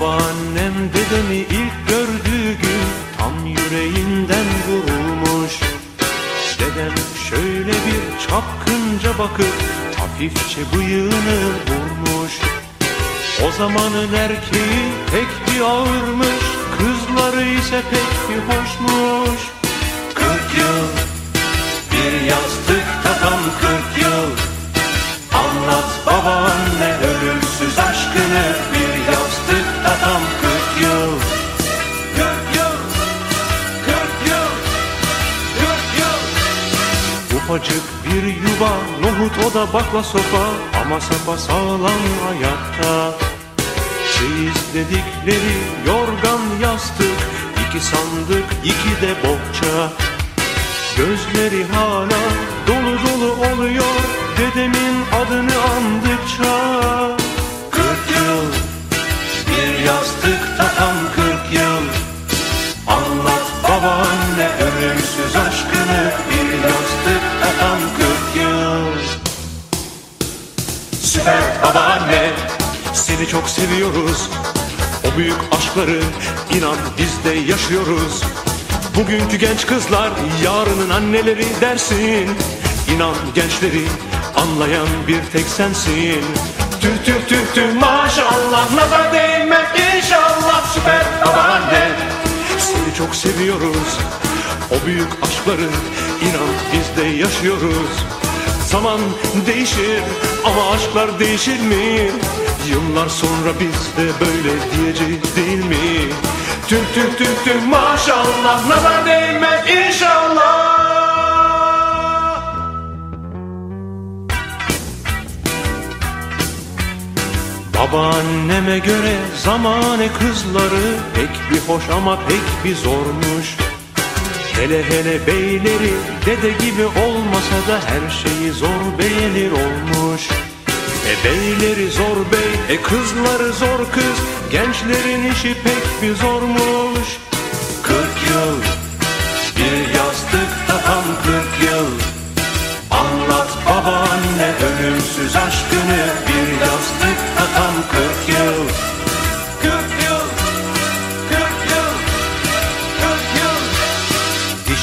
Babaannem dedemi ilk gördüğü gün tam yüreğinden vurulmuş. Dedem şöyle bir çapkınca bakıp hafifçe bıyığını vurmuş. O zamanın erkeği pek bir ağırmış Kızları ise pek bir hoşmuş. Kırk yıl Ufacık bir yuva, nohut o da bakla sopa Ama sapa sağlam ayakta Çeyiz dedikleri yorgan yastık iki sandık iki de bohça. Gözleri hala dolu dolu oluyor Dedemin adını andıkça Süper babaanne seni çok seviyoruz. O büyük aşkları inan biz de yaşıyoruz. Bugünkü genç kızlar yarının anneleri dersin. İnan gençleri anlayan bir tek sensin. Tüh tüh tüh tüh maşallah nazar değmez inşallah. Süper babaanne Seni çok seviyoruz. O büyük aşkları inan biz de yaşıyoruz Zaman değişir ama aşklar değişir mi? Yıllar sonra biz de böyle diyeceğiz değil mi? Tüh tüh tüh tüh maşallah nazar değmez inşallah Babaanneme göre zamane kızları Pek bir hoş ama pek bir zormuş Hele hele beyleri dede gibi olmasa da her şeyi zor beğenir olmuş. E beyleri zor bey, e kızları zor kız Gençlerin işi pek bir zormuş. Kırk yıl, bir yastıkta tam kırk yıl. Anlat babaanne ölümsüz aşkını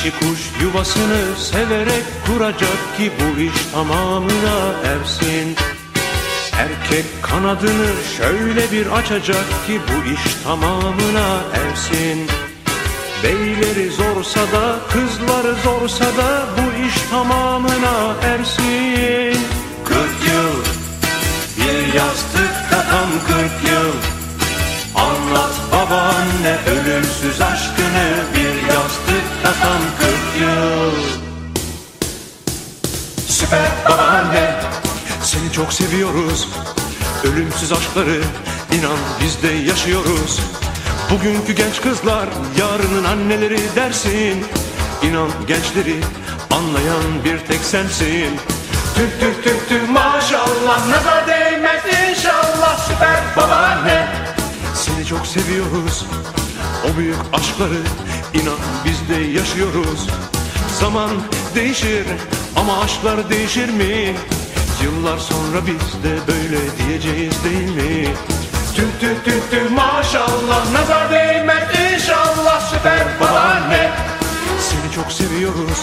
Dişi kuş yuvasını severek kuracak ki bu iş tamamına ersin. Erkek kanadını şöyle bir açacak ki bu iş tamamına ersin. Beyleri zorsa da kızları zorsa da bu iş tamamına ersin. Kırk yıl bir yastıkta tam kırk yıl Anlat seni çok seviyoruz. Ölümsüz aşkları inan biz de yaşıyoruz. Bugünkü genç kızlar yarının anneleri dersin. İnan gençleri anlayan bir tek sensin. Tüh tüh tüh tüh maşallah nazar değmez inşallah. Süper babaanne Seni çok seviyoruz. O büyük aşkları inan biz de yaşıyoruz. Zaman değişir ama aşklar değişir mi? Yıllar sonra biz de böyle diyeceğiz değil mi? Tüh tüh tüh tüh maşallah nazar değmez inşallah. Süper babaanne Seni çok seviyoruz.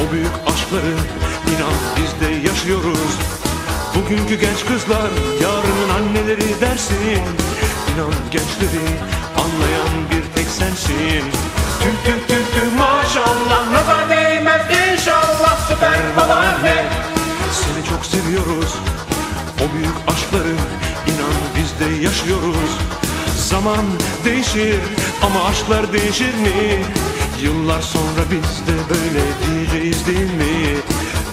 O büyük aşkları inan biz de yaşıyoruz. Bugünkü genç kızlar yarının anneleri dersin. İnan gençleri anlayan bir tek sensin. Tüh tüh tüh tüh maşallah nazar değmez inşallah. Süper babaanne çok seviyoruz. O büyük aşkları inan biz de yaşıyoruz. Zaman değişir ama aşklar değişir mi? Yıllar sonra biz de böyle diyeceğiz değil mi?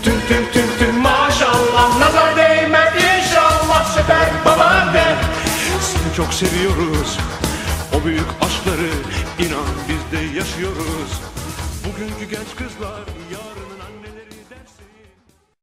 Tüh tüh tüh tüh maşallah nazar değmez inşallah süper babaanne Seni çok seviyoruz. O büyük aşkları inan biz de yaşıyoruz. Bugünkü genç kızlar yarın